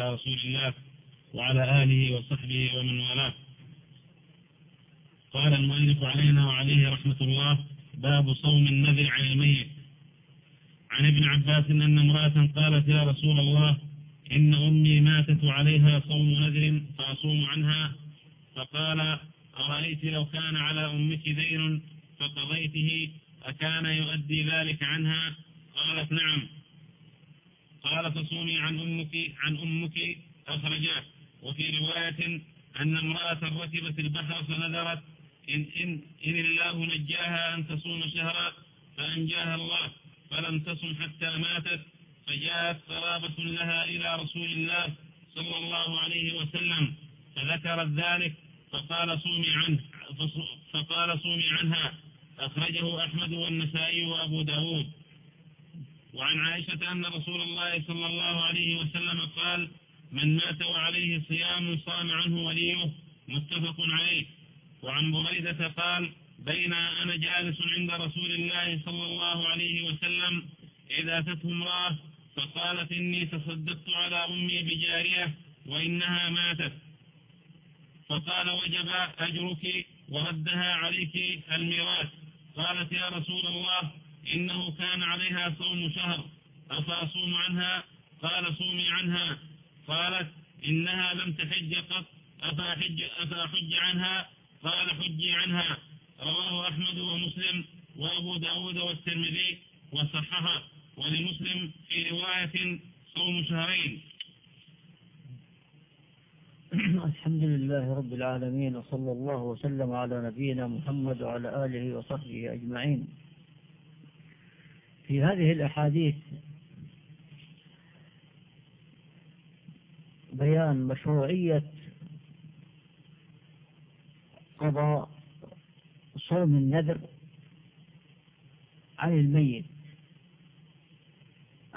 على رسول الله وعلى آله وصحبه ومن والاه. قال المؤلف علينا وعليه رحمة الله باب صوم النذر عن الميت. عن ابن عباس أن امرأة قالت يا رسول الله إن أمي ماتت عليها صوم نذر فأصوم عنها. فقال أرأيت لو كان على أمك دين فقضيته أكان يؤدي ذلك عنها؟ قالت نعم. قال فصومي عن أمك عن أمك أخرجاه وفي رواية أن امرأة ركبت البحر فنذرت إن, إن, إن الله نجاها أن تصوم شهرا فأنجاها الله فلم تصم حتى ماتت فجاءت قرابة لها إلى رسول الله صلى الله عليه وسلم فذكرت ذلك فقال صومي عنه فقال صومي عنها أخرجه أحمد والنسائي وأبو داود. وعن عائشة أن رسول الله صلى الله عليه وسلم قال من مات وعليه صيام صام عنه وليه. متفق عليه. وعن بريدة قال بين أنا جالس عند رسول الله صلى الله عليه وسلم إذا أتته امرأة فقالت إني تصدقت على أمي بجارية وإنها ماتت. فقال وجب أجرك وردها عليك الميراث. قالت يا رسول الله إنه كان عليها صوم شهر. أفأصوم عنها؟ قال صومي عنها. قالت إنها لم تحج قط. أفأحج, أفأحج عنها؟ قال حجي عنها. رواه أحمد ومسلم وأبو داود والترمذي وصححه. ولمسلم في رواية صوم شهرين. الحمد لله رب العالمين وصلى الله وسلم على نبينا محمد وعلى آله وصحبه أجمعين. في هذه الأحاديث بيان مشروعية قضاء صوم النذر عن الميت.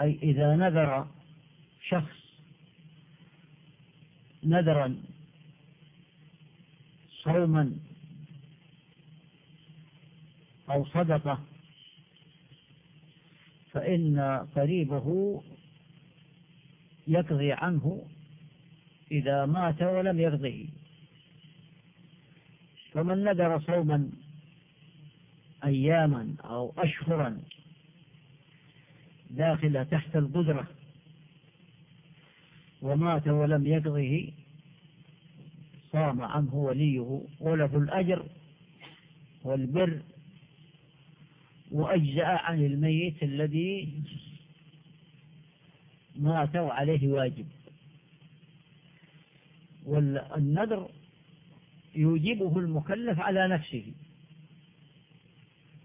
أي إذا نذر شخص نذرا صوما أو صدقة فإن قريبه يقضي عنه إذا مات ولم يقضه فمن نذر صوما أياما أو أشهرا داخلة تحت القدرة ومات ولم يقضه صام عنه وليه وله الأجر والبر وأجزأ عن الميت الذي مات وعليه واجب. والنذر يوجبه المكلف على نفسه.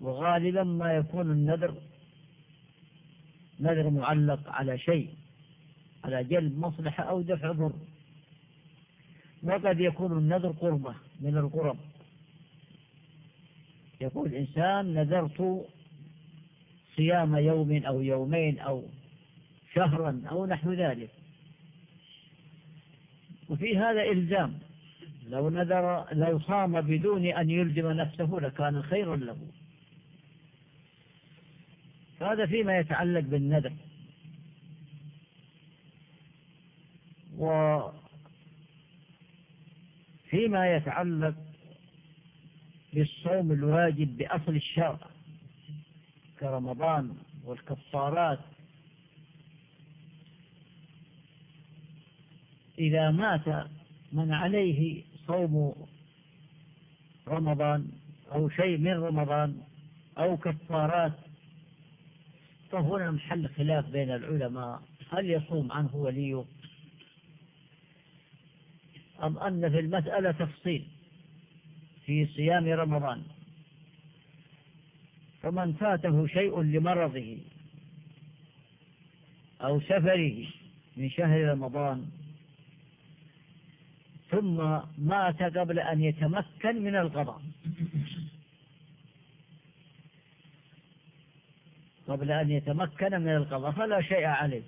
وغالبا ما يكون النذر نذر معلق على شيء على جلب مصلحة أو دفع ضر. وقد يكون النذر قربة من القرب. يقول الإنسان نذرت صيام يوم أو يومين أو شهرا أو نحو ذلك. وفي هذا إلزام. لو نذر لو صام بدون أن يلزم نفسه لكان خيرا له. هذا فيما يتعلق بالنذر. وفيما يتعلق بالصوم الواجب بأصل الشرع. كرمضان والكفارات. إذا مات من عليه صوم رمضان أو شيء من رمضان أو كفارات فهنا محل خلاف بين العلماء. هل يصوم عنه وليه؟ أم أن في المسألة تفصيل في صيام رمضان؟ فمن فاته شيء لمرضه أو سفره من شهر رمضان ثم مات قبل أن يتمكن من القضاء. قبل أن يتمكن من القضاء فلا شيء عليه.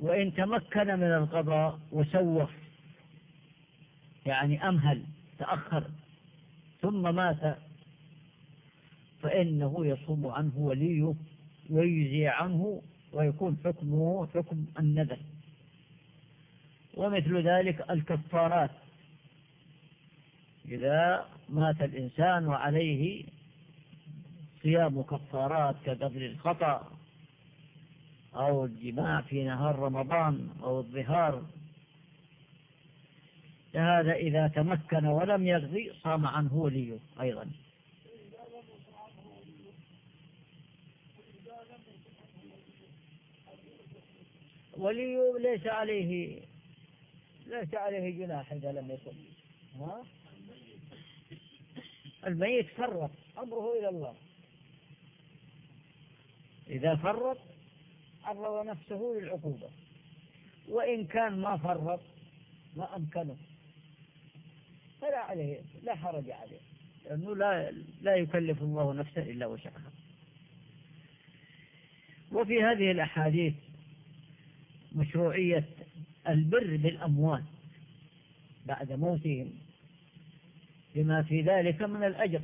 وإن تمكن من القضاء وسوف يعني أمهل تأخر ثم مات. فإنه يصوم عنه وليه ويجزي عنه ويكون حكمه حكم النذر. ومثل ذلك الكفارات. إذا مات الإنسان وعليه صيام كفارات كقبل الخطأ أو الجماع في نهار رمضان أو الظهار. هذا إذا تمكن ولم يغزي صام عنه وليه أيضا. ولي ليس عليه ليس عليه جناح إذا لم يكن ها؟ الميت فرط أمره إلى الله. إذا فرط عرض نفسه للعقوبة. وإن كان ما فرط ما أمكنه. فلا عليه لا حرج عليه. لأنه لا لا يكلف الله نفسا إلا وسعها. وفي هذه الأحاديث مشروعية البر بالأموال بعد موتهم بما في ذلك من الأجر.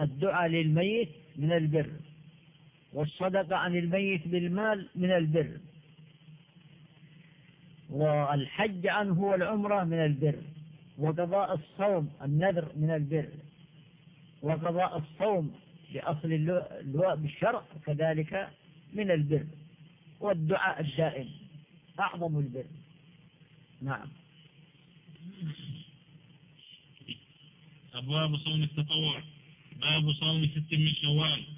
الدعاء للميت من البر والصدقة عن الميت بالمال من البر. والحج عنه والعمرة من البر وقضاء الصوم النذر من البر وقضاء الصوم بأصل اللواء بالشرع كذلك من البر والدعاء الدائم أعظم البر. نعم. أبواب صوم التطوع. باب صوم ست من شوال.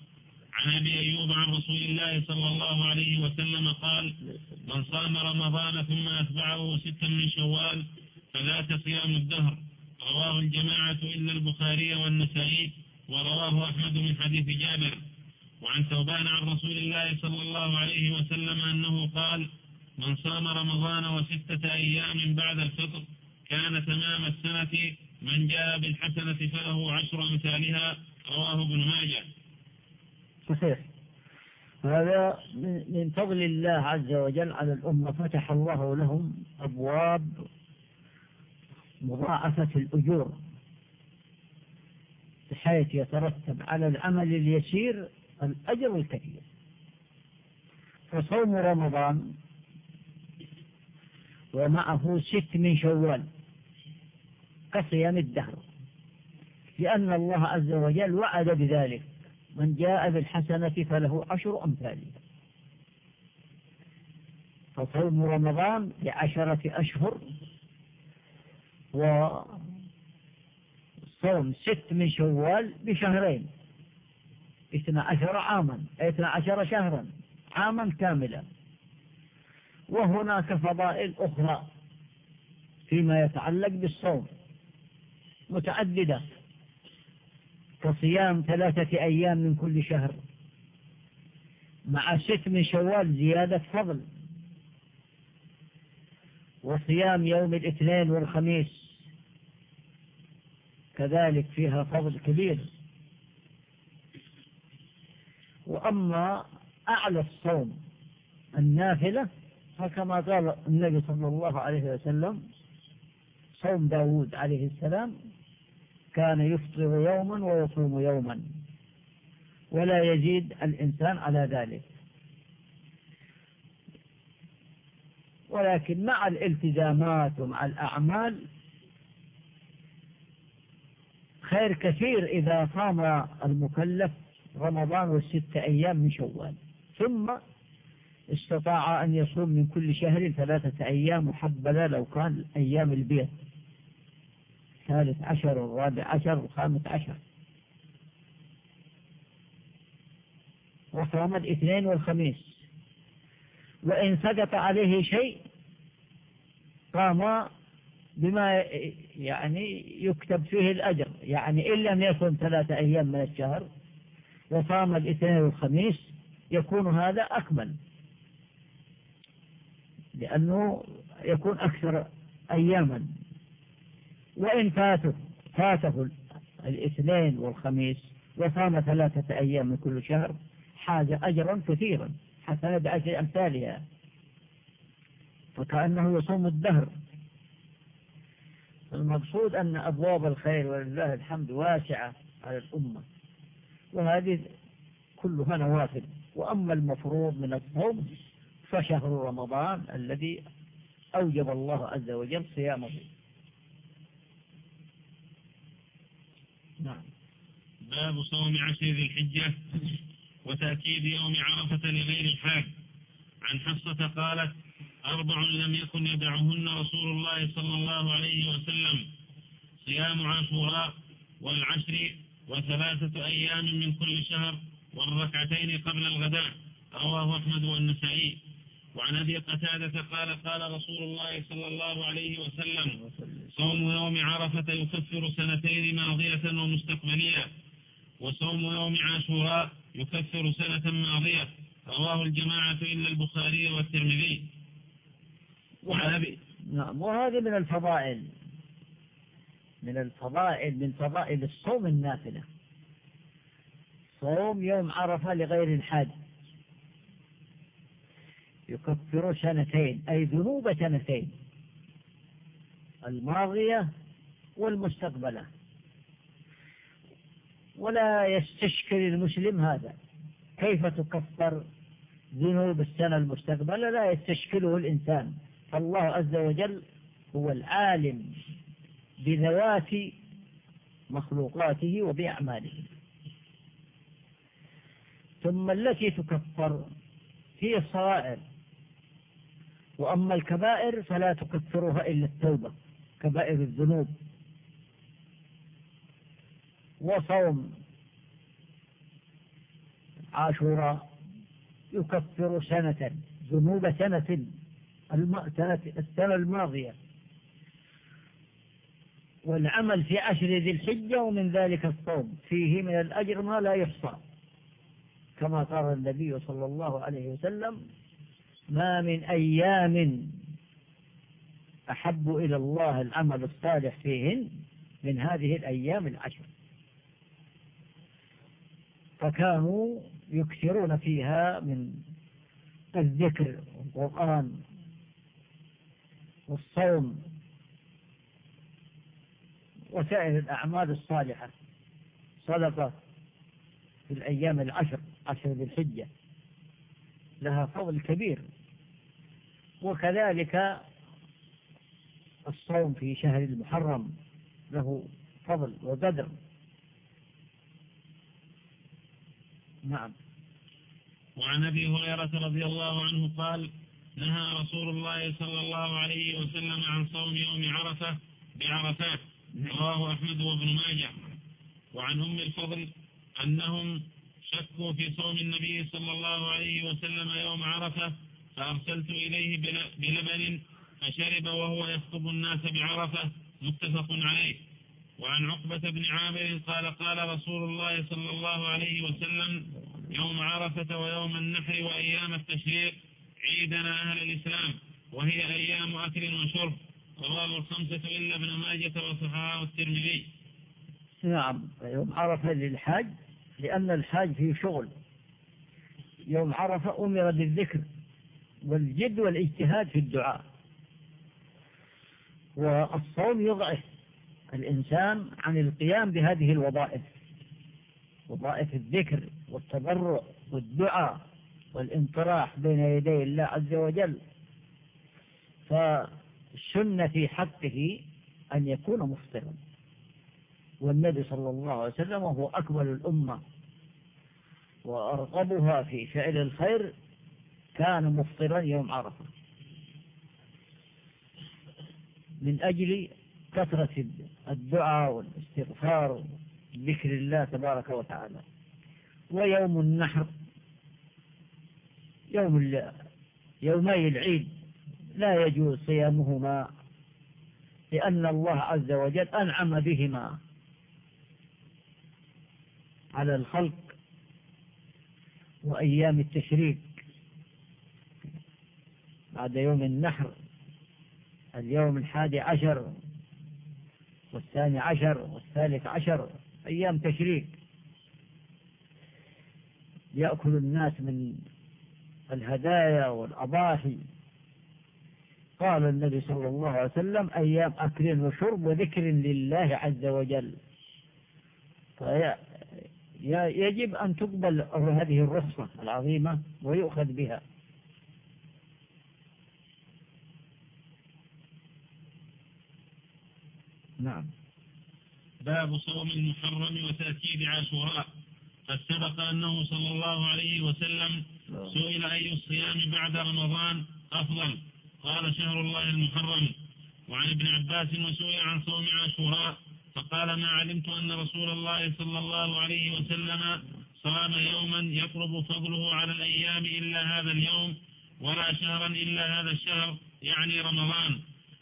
عن أبي أيوب عن رسول الله صلى الله عليه وسلم قال من صام رمضان ثم أتبعه ستا من شوال فذاك صيام الدهر. رواه الجماعة إلا البخاري والنسائي ورواه أحمد من حديث جابر. وعن ثوبان عن رسول الله صلى الله عليه وسلم أنه قال من صام رمضان وستة أيام بعد الفطر كان تمام السنة من جاء بالحسنة فله عشر أمثالها. رواه ابن ماجه. صحيح هذا من فضل الله عز وجل على الأمة. فتح الله لهم أبواب مضاعفة الأجور بحيث يترتب على العمل اليسير الأجر الكثير. فصوم رمضان ومعه ست من شوال كصيام الدهر لأن الله عز وجل وعد بذلك. من جاء بالحسنة فله عشر أمثالها فصوم رمضان بعشرة أشهر وصوم ست من شوال بشهرين اثنى عشر عاما اثنى عشر شهرا عاما كاملا. وهناك فضائل أخرى فيما يتعلق بالصوم متعددة. كصيام ثلاثة أيام من كل شهر. مع ست من شوال زيادة فضل. وصيام يوم الاثنين والخميس. كذلك فيها فضل كبير. وأما أعلى الصوم النافلة فكما قال النبي صلى الله عليه وسلم صوم داود عليه السلام كان يفطر يوما ويصوم يوما. ولا يزيد الإنسان على ذلك. ولكن مع الالتزامات ومع الأعمال خير كثير إذا صام المكلف رمضان والستة أيام من شوال. ثم استطاع أن يصوم من كل شهر ثلاثة أيام محبلة لو كان أيام البيت. الثالث عشر والرابع عشر والخامس عشر. وصام الاثنين والخميس. وإن سقط عليه شيء قام بما يعني يكتب فيه الأجر. يعني إن لم يكن ثلاثة أيام من الشهر وصام الاثنين والخميس يكون هذا أكمل. لأنه يكون أكثر أياما. وإن فاته فاته الاثنين والخميس وصام ثلاثة أيام من كل شهر حاز أجرا كثيرا حسنة بعشر أمثالها. فكأنه يصوم الدهر. المقصود أن أبواب الخير ولله الحمد واسعة على الأمة. وهذه كلها نوافل. وأما المفروض من الصوم فشهر رمضان الذي أوجب الله عز وجل صيامه. نعم. باب صوم عشر ذي الحجة وتأكيد يوم عرفة لغير الحاج. عن حفصة قالت أربع لم يكن يدعهن رسول الله صلى الله عليه وسلم. صيام عاشوراء والعشر وثلاثة أيام من كل شهر والركعتين قبل الغداء. رواه أحمد والنسائي. وعن أبي قتادة قال قال رسول الله صلى الله عليه وسلم صوم يوم عرفة يكفر سنتين ماضية ومستقبلية وصوم يوم عاشوراء يكفر سنة ماضية. رواه الجماعة إلا البخاري والترمذي. نعم وهذه من الفضائل. من الفضائل من فضائل الصوم النافلة. صوم يوم عرفة لغير الحاج. يكفر سنتين أي ذنوب سنتين. الماضية والمستقبلة. ولا يستشكل المسلم هذا. كيف تكفر ذنوب السنة المستقبلة؟ لا يستشكله الإنسان. فالله عز وجل هو العالم بذوات مخلوقاته وبأعماله. ثم التي تكفر هي الصغائر. وأما الكبائر فلا تكفرها إلا التوبة. كبائر الذنوب وصوم عاشوراء يكفر سنة ذنوب سنة السنة الماضية. والعمل في عشر ذي الحجة ومن ذلك الصوم. فيه من الأجر ما لا يحصى. كما قال النبي صلى الله عليه وسلم ما من أيام أحب إلى الله العمل الصالح فيهن من هذه الأيام العشر. فكانوا يكثرون فيها من الذكر والقرآن والصوم وسائر الأعمال الصالحة. صدقة في الأيام العشر عشر ذي الحجة. لها فضل كبير. وكذلك الصوم في شهر المحرم له فضل وقدر. نعم. وعن أبي هريرة رضي الله عنه قال نهى رسول الله صلى الله عليه وسلم عن صوم يوم عرفة بعرفات رواه أحمد وابن ماجه. وعن أم الفضل أنهم شكوا في صوم النبي صلى الله عليه وسلم يوم عرفة فأرسلت إليه بلبن فشرب وهو يخطب الناس بعرفة متفق عليه. وعن عقبة بن عامر قال قال رسول الله صلى الله عليه وسلم يوم عرفة ويوم النحر وأيام التشريق عيدنا أهل الإسلام وهي أيام أكل وشرب. رواه الخمسة إلا ابن ماجة وصححه الترمذي. نعم يوم عرفة للحاج لأن الحاج فيه شغل. يوم عرفة أمر بالذكر والجد والإجتهاد في الدعاء. والصوم يضعف الإنسان عن القيام بهذه الوظائف وظائف الذكر والتضرع والدعاء والانطراح بين يدي الله عز وجل. فالسنة في حقه أن يكون مفطرا. والنبي صلى الله عليه وسلم هو أكبر الأمة وأرغبها في فعل الخير كان مفطرا يوم عرفة. من أجل كثرة الدعاء والاستغفار ذكر الله تبارك وتعالى. ويوم النحر يوم يومي العيد لا يجوز صيامهما لأن الله عز وجل أنعم بهما على الخلق وأيام التشريك بعد يوم النحر اليوم الحادي عشر والثاني عشر والثالث عشر أيام تشريك يأكل الناس من الهدايا والأضاحي. قال النبي صلى الله عليه وسلم أيام أكل وشرب وذكر لله عز وجل. يجب أن تقبل هذه الرخصة العظيمة ويؤخذ بها. نعم. باب صوم المحرم وتأكيد عاشوراء. قد سبق أنه صلى الله عليه وسلم سئل أي الصيام بعد رمضان أفضل. قال شهر الله المحرم. وعن ابن عباس وسئل عن صوم عاشوراء. فقال ما علمت أن رسول الله صلى الله عليه وسلم صام يوما يقرب فضله على الأيام إلا هذا اليوم ولا شهرا إلا هذا الشهر يعني رمضان.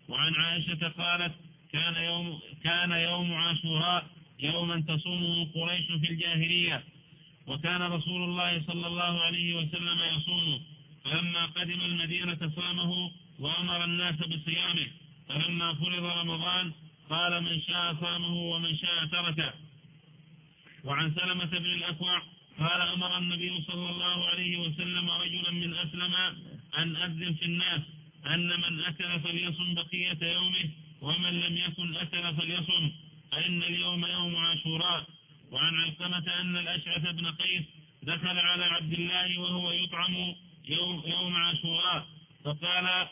وعن عائشة قالت كان يوم, كان يوم عاشوراء يوما تصومه قريش في الجاهلية. وكان رسول الله صلى الله عليه وسلم يصومه. فلما قدم المدينة صامه وأمر الناس بصيامه. فلما فرض رمضان قال من شاء صامه ومن شاء تركه. وعن سلمة بن الأكوع قال أمر النبي صلى الله عليه وسلم رجلا من أسلم أن أذن في الناس أن من أكل فليصم بقية يومه ومن لم يكن أكل فليصم فإن اليوم يوم عاشوراء. وعن علقمة أن الأشعث بن قيس دخل على عبد الله وهو يطعم يوم, يوم عاشوراء. فقال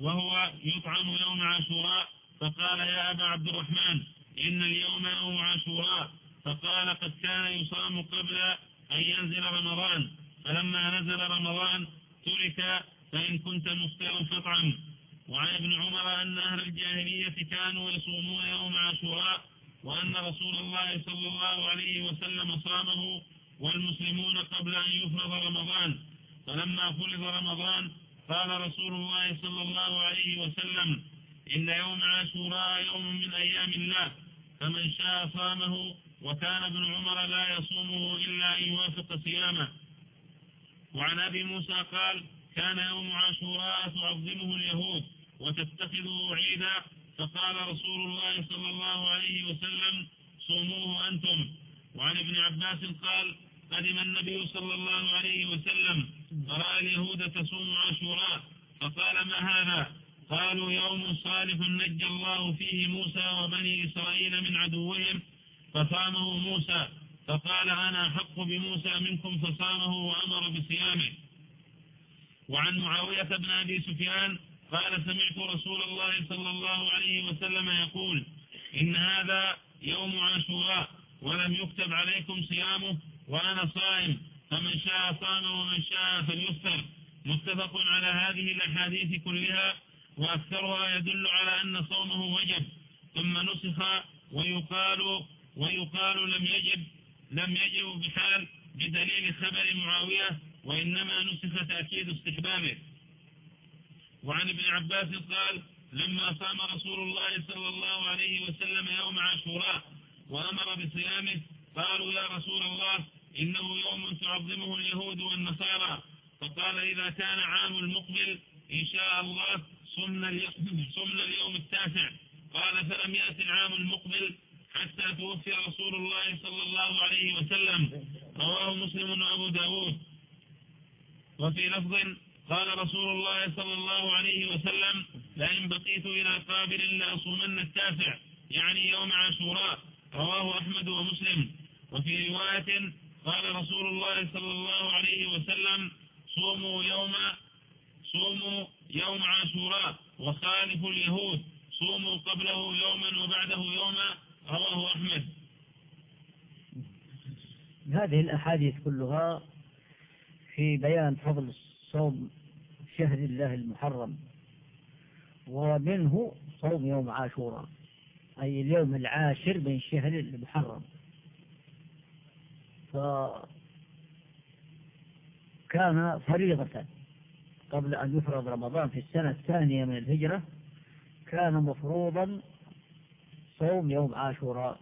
وهو يطعم يوم عاشوراء. فقال يا أبا عبد الرحمن إن اليوم يوم عاشوراء. فقال قد كان يصام قبل أن ينزل رمضان. فلما نزل رمضان ترك فإن كنت مفطرا فاطعم. وعن ابن عمر أن أهل الجاهلية كانوا يصومون يوم عاشوراء وأن رسول الله صلى الله عليه وسلم صامه والمسلمون قبل أن يفرض رمضان. فلما فرض رمضان قال رسول الله صلى الله عليه وسلم إن يوم عاشوراء يوم من أيام الله فمن شاء صامه وكان ابن عمر لا يصومه إلا أن يوافق صيامه. وعن أبي موسى قال كان يوم عاشوراء تعظمه اليهود وتتخذه عيدا فقال رسول الله صلى الله عليه وسلم صوموه أنتم. وعن ابن عباس قال قدم النبي صلى الله عليه وسلم فرأى اليهود تصوم عاشوراء؟ فقال ما هذا؟ قالوا يوم صالح نجى الله فيه موسى وبني إسرائيل من عدوهم فصامه موسى. فقال أنا حق بموسى منكم فصامه وأمر بصيامه. وعن معاوية بن أبي سفيان قال سمعت رسول الله صلى الله عليه وسلم يقول إن هذا يوم عاشوراء ولم يكتب عليكم صيامه وأنا صائم فمن شاء صام ومن شاء فليفطر. متفق على هذه الأحاديث كلها وأكثرها يدل على أن صومه وجب. ثم نسخ ويقال ويقال لم يجب لم يجب بحال بدليل خبر معاوية وإنما نسخ تأكيد استحبابه. وعن ابن عباس قال لما صام رسول الله صلى الله عليه وسلم يوم عاشوراء وأمر بصيامه قالوا يا رسول الله إنه يوم تعظمه اليهود والنصارى. فقال إذا كان عام المقبل إن شاء الله صمنا اليوم التاسع. قال فلم يأتي العام المقبل حتى توفي رسول الله صلى الله عليه وسلم. رواه مسلم وأبو داود. وفي لفظ قال رسول الله صلى الله عليه وسلم لئن بقيت إلى قابل لأصومن التاسع يعني يوم عاشوراء. رواه أحمد ومسلم. وفي رواية قال رسول الله صلى الله عليه وسلم صوموا يوم صوموا يوم عاشوراء وخالفوا اليهود صوموا قبله يوما وبعده يوما. رواه أحمد. هذه الأحاديث كلها في بيان فضل صوم شهر الله المحرم ومنه صوم يوم عاشوراء أي اليوم العاشر من شهر المحرم. فكان فريضة. قبل أن يفرض رمضان في السنة الثانية من الهجرة كان مفروضا صوم يوم عاشوراء.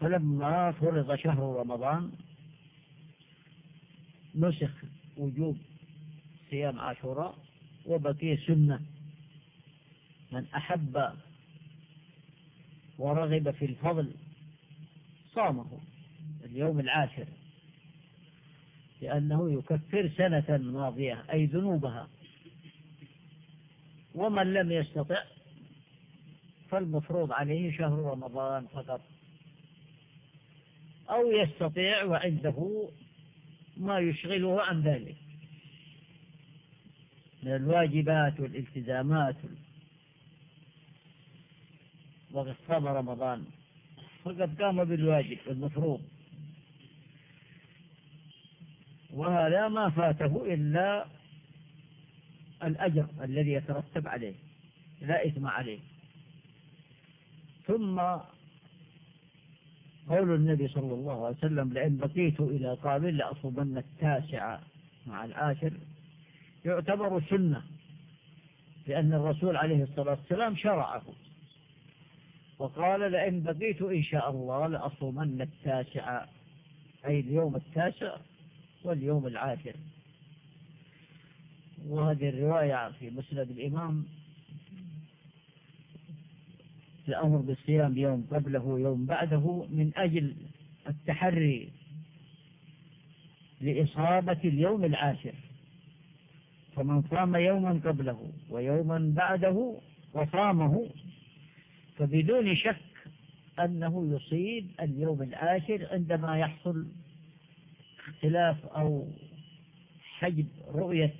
فلما فرض شهر رمضان نسخ وجوب صيام عاشوراء وبقي سنة. من أحب ورغب في الفضل صامه اليوم العاشر لأنه يكفر سنة ماضية أي ذنوبها. ومن لم يستطع فالمفروض عليه شهر رمضان فقط. أو يستطيع وعنده ما يشغله عن ذلك. من الواجبات والالتزامات وقد صام رمضان. فقد قام بالواجب المفروض وهذا ما فاته إلا الأجر الذي يترتب عليه لا إثم عليه. ثم قول النبي صلى الله عليه وسلم لئن بقيت إلى قابل لأصوبن التاسع مع العاشر يعتبر سنة لأن الرسول عليه الصلاة والسلام شرعه. وقال لئن بقيت إن شاء الله لأصومن التاسع أي اليوم التاسع واليوم العاشر. وهذه الرواية في مسند الإمام الأمر بالصيام يوم قبله يوم بعده من أجل التحري لإصابة اليوم العاشر. فمن صام يوما قبله ويوما بعده وصامه فبدون شك أنه يصيب اليوم العاشر عندما يحصل اختلاف أو حجب رؤية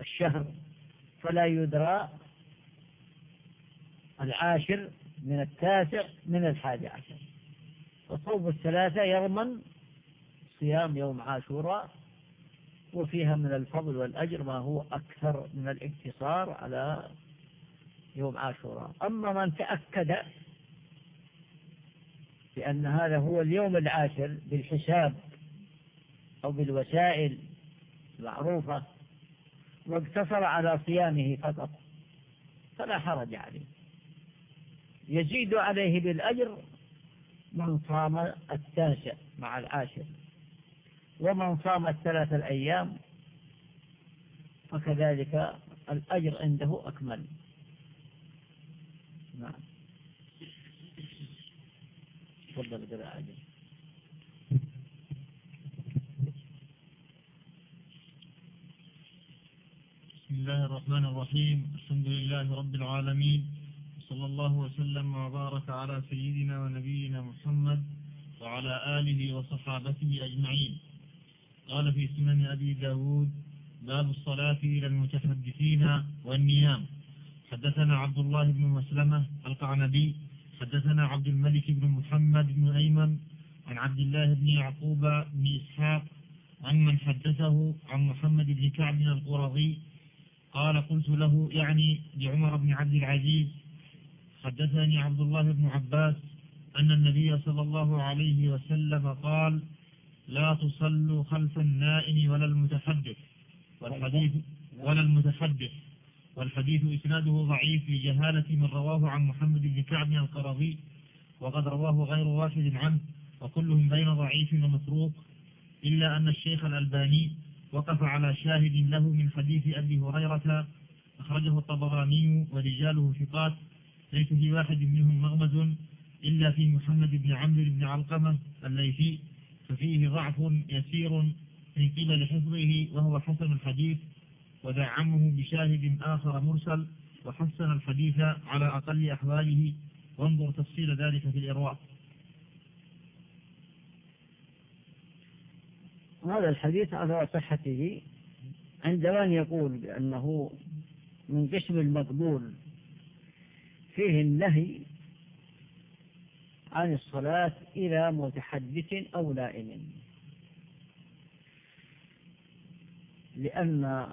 الشهر. فلا يدرى العاشر من التاسع من الحادي عشر. وصوم الثلاثة يضمن صيام يوم عاشوراء وفيها من الفضل والأجر ما هو أكثر من الاقتصار على يوم عاشوراء. أما من تأكد بأن هذا هو اليوم العاشر بالحساب أو بالوسائل المعروفة واقتصر على صيامه فقط فلا حرج عليه. يزيد عليه بالأجر من صام التاسع مع العاشر. ومن صام الثلاث الأيام فكذلك الأجر عنده أكمل. نعم. تفضل قراءة بسم الله الرحمن الرحيم. الحمد لله رب العالمين. صلى الله وسلم وبارك على سيدنا ونبينا محمد وعلى آله وصحابته أجمعين. قال في سنن أبي داود باب الصلاة إلى المتحدثين والنيام. حدثنا عبد الله بن مسلمة القعنبي حدثنا عبد الملك بن محمد بن أيمن عن عبد الله بن يعقوب بن إسحاق عن من حدثه عن محمد بن كعب القرظي قال قلت له يعني لعمر بن عبد العزيز حدثني عبد الله بن عباس أن النبي صلى الله عليه وسلم قال لا تصلوا خلف النائم ولا المتحدث. والحديث ولا المتحدث. والحديث إسناده ضعيف لجهالة من رواه عن محمد بن كعب القرظي وقد رواه غير واحد عنه وكلهم بين ضعيف ومتروك إلا أن الشيخ الألباني وقف على شاهد له من حديث أبي هريرة أخرجه الطبراني ورجاله ثقات ليس في واحد منهم مغمز إلا في محمد بن عمرو بن علقمة الليثي ففيه ضعف يسير من قبل حفظه وهو حسن الحديث ودعمه بشاهد آخر مرسل وحسن الحديث على أقل أحواله. وانظر تفصيل ذلك في الإرواء هذا الحديث على صحته عند من يقول بأنه من قسم المقبول فيه النهي عن الصلاة إلى متحدث أو نائم لأن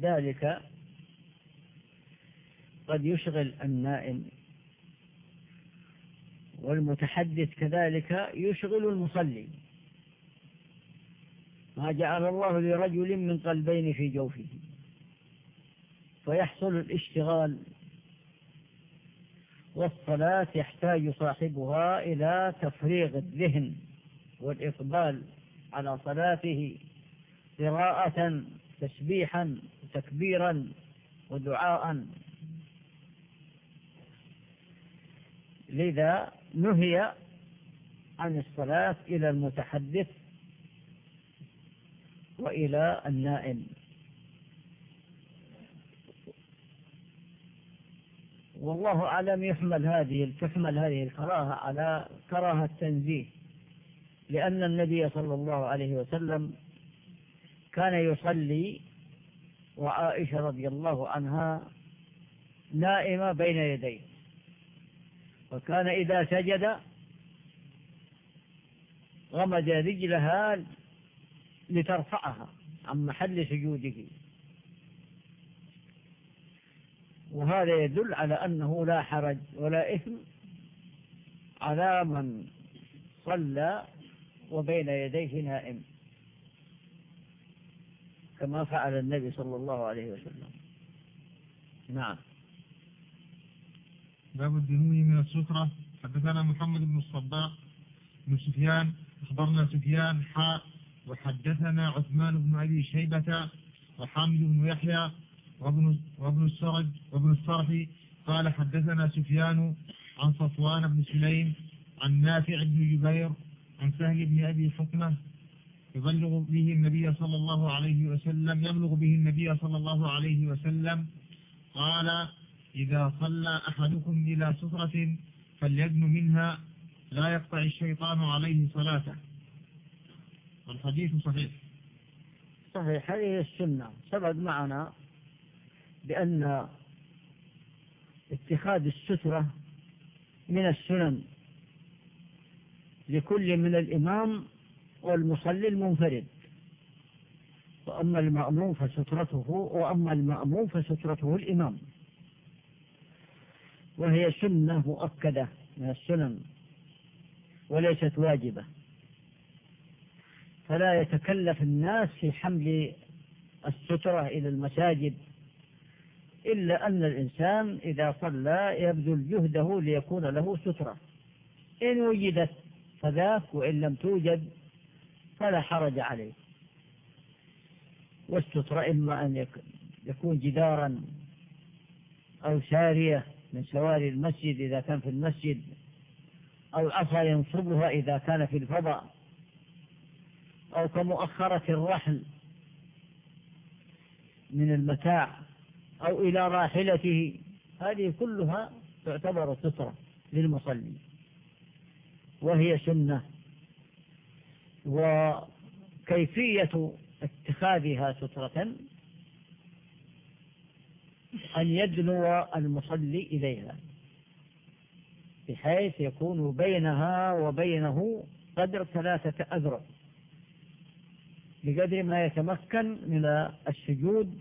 ذلك قد يشغل النائم والمتحدث كذلك يشغل المصلي. ما جعل الله لرجل من قلبين في جوفه فيحصل الاشتغال والصلاة يحتاج صاحبها إلى تفريغ الذهن والإقبال على صلاته قراءة تسبيحا تكبيرا ودعاء. لذا نهي عن الصلاة إلى المتحدث وإلى النائم. والله أعلم يحمل هذه تحمل هذه الكراهة على كراهة تنزيه لأن النبي صلى الله عليه وسلم كان يصلي وعائشة رضي الله عنها نائمة بين يديه. وكان إذا سجد غمد رجلها لترفعها عن محل سجوده. وهذا يدل على أنه لا حرج ولا إثم على من صلى وبين يديه نائم كما فعل النبي صلى الله عليه وسلم. نعم. باب الدنو من السترة حدثنا محمد بن الصباح بن سفيان. أخبرنا سفيان حاء وحدثنا عثمان بن أبي شيبة وحامد بن يحيى وابن, وابن السرج وابن الصرح قال حدثنا سفيان عن صفوان بن سليم عن نافع بن جبير عن سهل بن أبي حكمة يبلغ به النبي صلى الله عليه وسلم يبلغ به النبي صلى الله عليه وسلم. قال إذا صلى أحدكم إلى سترة فليدن منها لا يقطع الشيطان عليه صلاته. والحديث صحيح. صحيح هذه السنة. سبق معنا. بأن اتخاذ السترة من السنن لكل من الإمام والمصلي المنفرد. وأما المأموم فسترته وأما المأموم فسترته الإمام. وهي سنة مؤكدة من السنن وليست واجبة. فلا يتكلف الناس في حمل السترة إلى المساجد إلا أن الإنسان إذا صلى يبذل جهده ليكون له سترة. إن وجدت فذاك وإن لم توجد فلا حرج عليه. والسترة إما أن يكون جدارا أو سارية من سواري المسجد إذا كان في المسجد أو عصا ينصبها إذا كان في الفضاء أو كمؤخرة الرحل من المتاع. أو إلى راحلته. هذه كلها تعتبر سترة للمصلي. وهي سنة. وكيفية اتخاذها سترة؟ أن يدنو المصلي إليها. بحيث يكون بينها وبينه قدر ثلاثة أذرع. بقدر ما يتمكن من السجود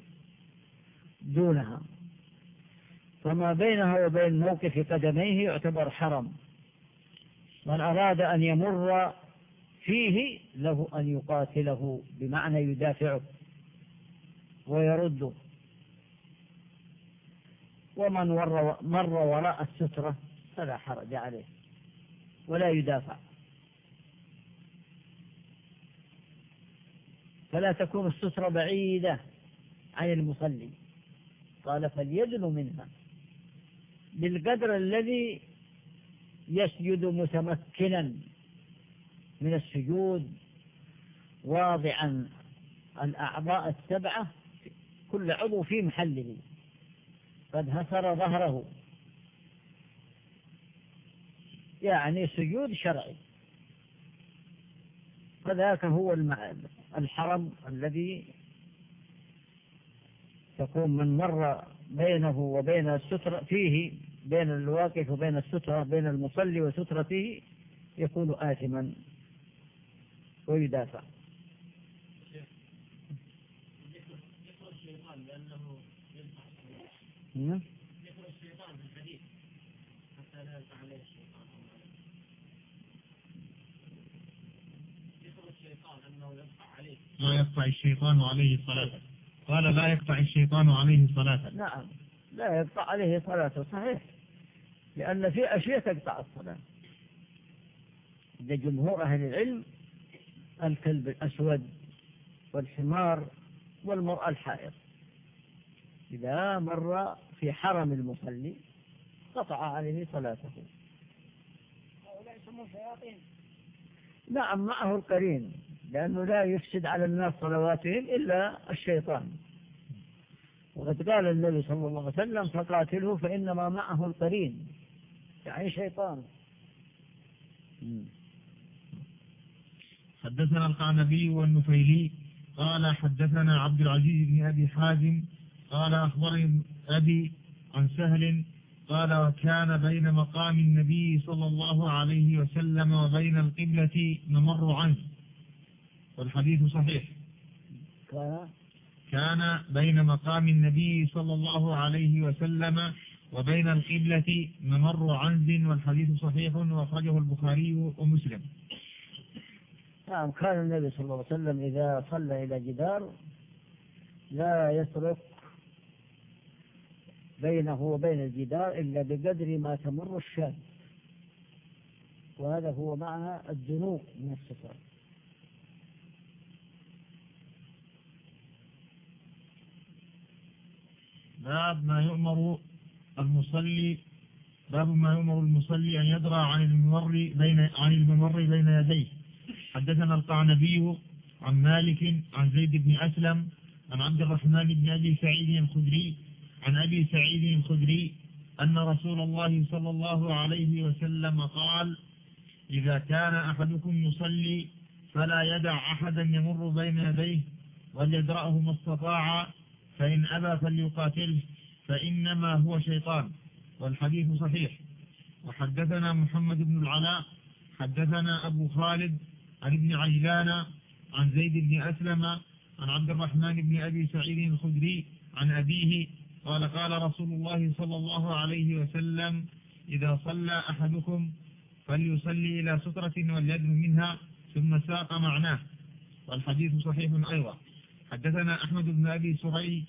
دونها. فما بينها وبين موقف قدميه يعتبر حرم من أراد أن يمر فيه له أن يقاتله بمعنى يدافعه ويرده. ومن مر وراء السترة فلا حرج عليه ولا يدافع. فلا تكون السترة بعيدة عن المصلي. قال فليدن منها بالقدر الذي يسجد متمكنا من السجود واضعا الأعضاء السبعة كل عضو في محله قد هسر ظهره. يعني سجود شرعي. فذاك هو الحرم الذي تكون من مر بينه وبين السترة فيه بين الواقف وبين السترة بين المصلي وسترته يكون آثما ويدافع. نعم. لا يقطع الشيطان عليه صلاته قال لا يقطع الشيطان عليه صلاته نعم. لا يقطع عليه صلاته صحيح. لأن في أشياء تقطع الصلاة. عند جمهور أهل العلم الكلب الأسود والحمار والمرأة الحائض. إذا مر في حرم المصلي قطع عليه صلاته. هؤلاء يسمون شياطين. نعم معه القرين. لأنه لا يفسد على الناس صلواتهم إلا الشيطان. وقد قال النبي صلى الله عليه وسلم فقاتله فإنما معه القرين. يعني شيطان. حدثنا القعنبي والنفيلي قال حدثنا عبد العزيز بن أبي حازم قال أخبرني أبي عن سهل قال وكان بين مقام النبي صلى الله عليه وسلم وبين القبلة ممر عنه. والحديث صحيح. كان كان بين مقام النبي صلى الله عليه وسلم وبين القبلة ممر عنز والحديث صحيح وأخرجه البخاري ومسلم. نعم كان النبي صلى الله عليه وسلم إذا صلى إلى جدار لا يترك بينه وبين الجدار إلا بقدر ما تمر الشاة وهذا هو معنى الدنو من الستر باب ما يؤمر المصلي باب ما يؤمر المصلي أن يدرى عن الممر بين عن الممر بين يديه. حدثنا القعنبي عن مالك عن زيد بن أسلم عن عبد الرحمن بن أبي سعيد الخدري عن أبي سعيد الخدري أن رسول الله صلى الله عليه وسلم قال إذا كان أحدكم يصلي فلا يدع أحدا يمر بين يديه وليدرأه ما استطاع فإن أبى فليقاتله فإنما هو شيطان والحديث صحيح. وحدثنا محمد بن العلاء حدثنا أبو خالد عن ابن عجلان عن زيد بن أسلم عن عبد الرحمن بن أبي سعيد الخدري عن أبيه قال قال رسول الله صلى الله عليه وسلم إذا صلى أحدكم فليصلي إلى سترة وليدن منها ثم ساق معناه. والحديث صحيح أيضا. حدثنا أحمد بن أبي سري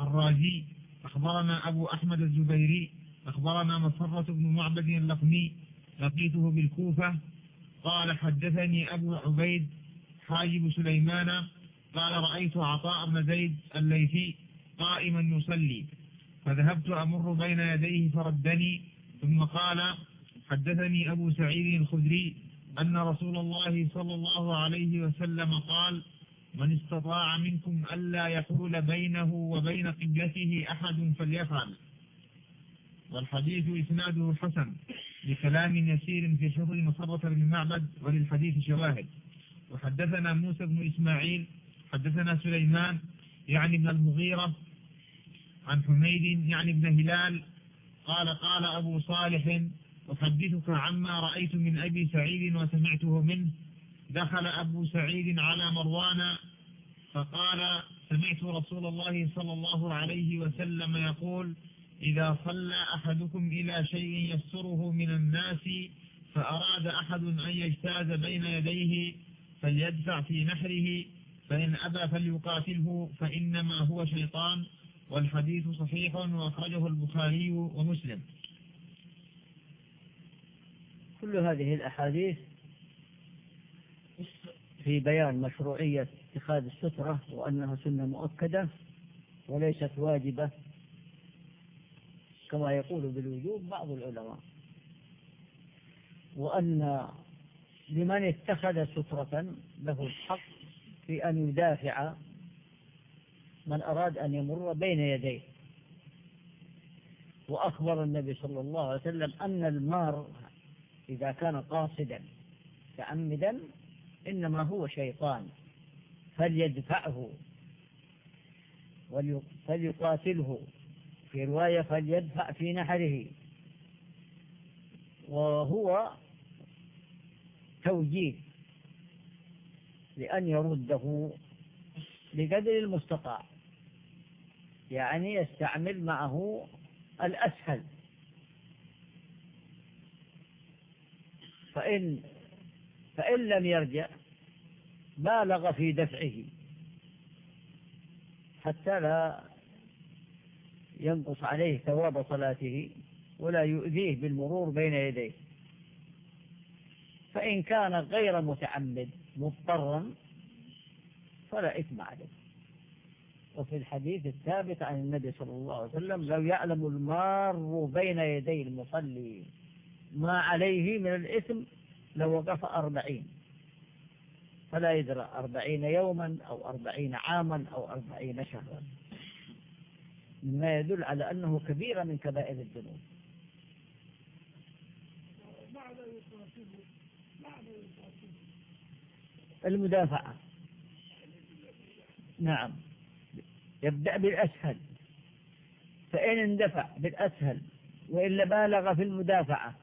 الرازي أخبرنا أبو أحمد الزبيري أخبرنا مسرة بن معبد اللقمي لقيته بالكوفة. قال حدثني أبو عبيد حاجب سليمان. قال رأيت عطاء بن زيد الليثي قائما يصلي. فذهبت أمر بين يديه فردني ثم قال حدثني أبو سعيد الخدري أن رسول الله صلى الله عليه وسلم قال من استطاع منكم ألا يحول بينه وبين قبلته أحد فليفعل. والحديث إسناده حسن لكلام يسير في شهر مصرة بن معبد وللحديث شواهد. وحدثنا موسى بن إسماعيل حدثنا سليمان يعني ابن المغيرة عن حميد يعني ابن هلال قال قال أبو صالح أحدثك عما رأيت من أبي سعيد وسمعته منه. دخل أبو سعيد على مروان فقال سمعت رسول الله صلى الله عليه وسلم يقول إذا صلى أحدكم إلى شيء يسره من الناس فأراد أحد أن يجتاز بين يديه فليدفع في نحره فإن أبى فليقاتله فإنما هو شيطان. والحديث صحيح وأخرجه البخاري ومسلم. كل هذه الأحاديث في بيان مشروعية اتخاذ السترة وأنها سنة مؤكدة وليست واجبة كما يقول بالوجوب بعض العلماء. وأن لمن اتخذ سترة له الحق في أن يدافع من أراد أن يمر بين يديه. وأخبر النبي صلى الله عليه وسلم أن المار إذا كان قاصدا متعمدا إنما هو شيطان. فليدفعه فليقاتله. في رواية فليدفع في نحره. وهو توجيه لأن يرده بقدر المستطاع. يعني يستعمل معه الأسهل. فإن فإن لم يرجع بالغ في دفعه حتى لا ينقص عليه ثواب صلاته ولا يؤذيه بالمرور بين يديه. فإن كان غير متعمد مضطرا فلا إثم عليه. وفي الحديث الثابت عن النبي صلى الله عليه وسلم لو يعلم المار بين يدي المصلي ما عليه من الإثم لوقف أربعين. فلا يدرى أربعين يوما أو أربعين عاما أو أربعين شهرا. مما يدل على أنه كبيرة من كبائر الذنوب. المدافعة. نعم. يبدأ بالأسهل. فإن اندفع بالأسهل وإلا بالغ في المدافعة.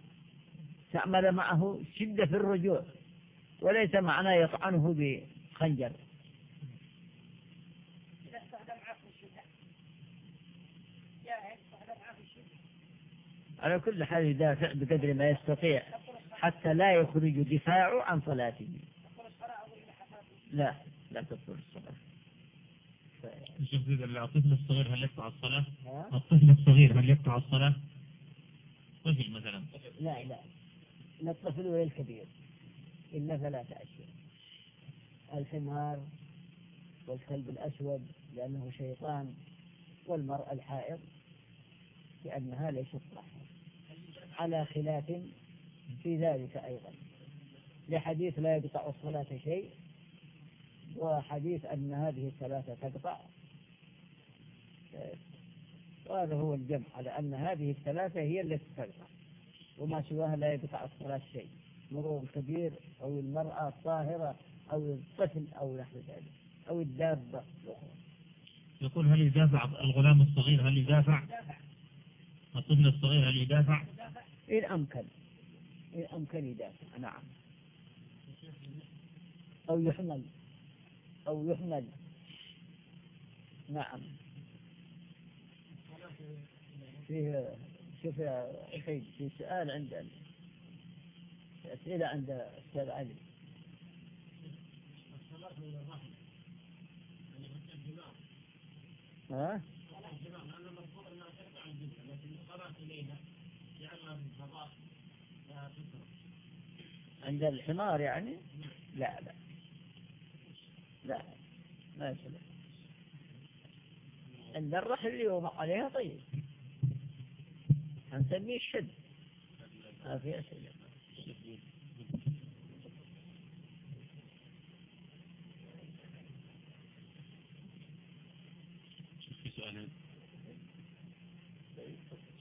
تعمل معه شدة في الرجوع. وليس معناه يطعنه بخنجر. على كل حال يدافع بقدر ما يستطيع حتى لا يخرج دفاعه عن صلاته. لا لا تبطل الصلاة الشيخ زيد الطفل الصغير هل يقطع الصلاة؟ الطفل الصغير هل يقطع الصلاة؟ طفل مثلا لا لا. لا الطفل ولا الكبير. إلا ثلاثة أشياء. الحمار والكلب الأسود لأنه شيطان والمرأة الحائض لأنها ليست طاهرة على خلاف في ذلك أيضا. لحديث لا يقطع الصلاة شيء وحديث أن هذه الثلاثة تقطع. وهذا هو الجمع على أن هذه الثلاثة هي التي تقطع وما سواها لا يقطع الصلاة شيء. مرور الكبير أو المرأة الطاهرة أو الطفل أو نحو ذلك أو الدابة الأخرى. يقول هل يدافع الغلام الصغير؟ هل يدافع؟ الطفل الصغير هل يدافع؟ إن أمكن. إن أمكن يدافع. نعم. أو يحمل. أو يحمل. نعم. فيه شوف يا أخي في سؤال عند أسئلة عند أستاذ علي؟ عند الحمار يعني؟ لا لا. لا ما يصلح. عند الرحل اللي يوضع عليها طيب. هنسميه الشد. ما في أسئلة.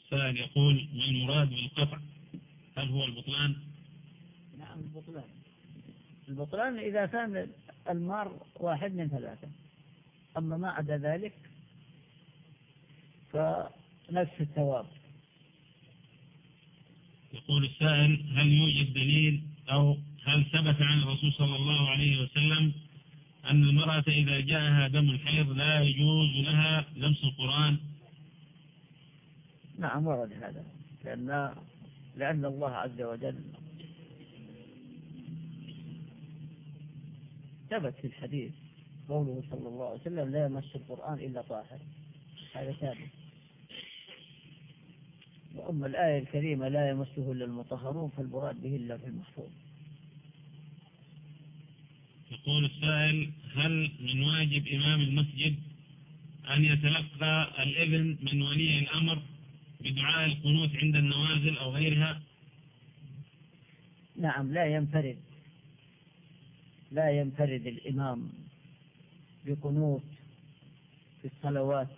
السائل يقول ما المراد بالقطع؟ هل هو البطلان؟ نعم البطلان. البطلان إذا كان المار واحد من ثلاثة. أما ما عدا ذلك فنفس الثواب. يقول السائل هل يوجد دليل أو هل ثبت عن الرسول صلى الله عليه وسلم أن المرأة إذا جاءها دم الحيض لا يجوز لها لمس القرآن. نعم ورد هذا. لأن لأن الله عز وجل ثبت في الحديث قوله صلى الله عليه وسلم لا يمس القرآن إلا طاهر. هذا ثابت. وأما الآية الكريمة لا يمسه إلا المطهرون فالمراد به إلا في المحفوظ. يقول السائل هل من واجب إمام المسجد أن يتلقى الإذن من ولي الأمر بدعاء القنوت عند النوازل أو غيرها؟ نعم لا ينفرد. لا ينفرد الإمام بقنوت في الصلوات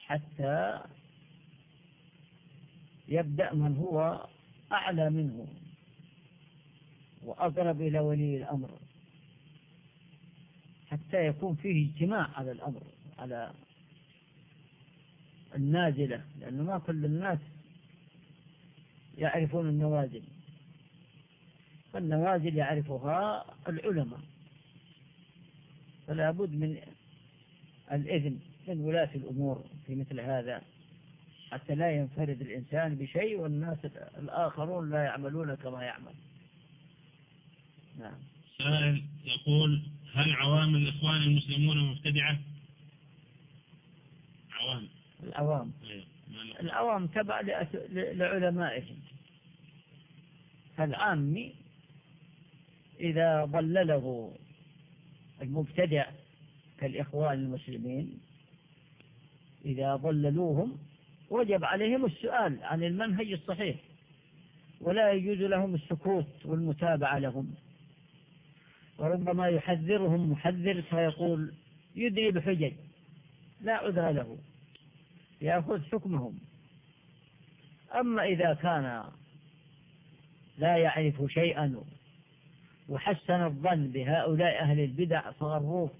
حتى يبدأ من هو أعلى منه. وأقرب إلى ولي الأمر. حتى يكون فيه اجتماع على الأمر على النازلة لأنه ما كل الناس يعرفون النوازل. فالنوازل يعرفها العلماء. فلا بد من الإذن من ولاة الأمور في مثل هذا. حتى لا ينفرد الإنسان بشيء والناس الآخرون لا يعملون كما يعمل. نعم. سائل يقول هل عوام الإخوان المسلمون مبتدعة؟ عوام. العوام. إيه، العوام تبع لعلمائهم. فالعامي إذا ضلله المبتدع كالإخوان المسلمين إذا ضللوهم وجب عليهم السؤال عن المنهج الصحيح. ولا يجوز لهم السكوت والمتابعة لهم. وربما يحذرهم محذر فيقول يدري بحجج لا عذر له يأخذ حكمهم. أما إذا كان لا يعرف شيئا وحسن الظن بهؤلاء أهل البدع فغروه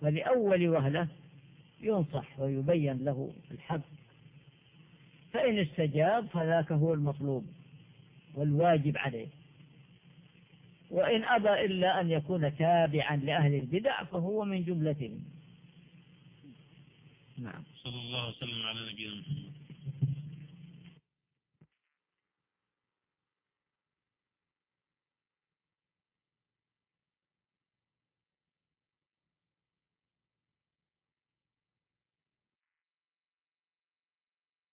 فلأول وهلة ينصح ويبين له الحق. فإن استجاب فذاك هو المطلوب والواجب عليه. وإن أبى إلا أن يكون تابعا لأهل البدع فهو من جملتهم نعم. صلى الله وسلم على نبينا محمد.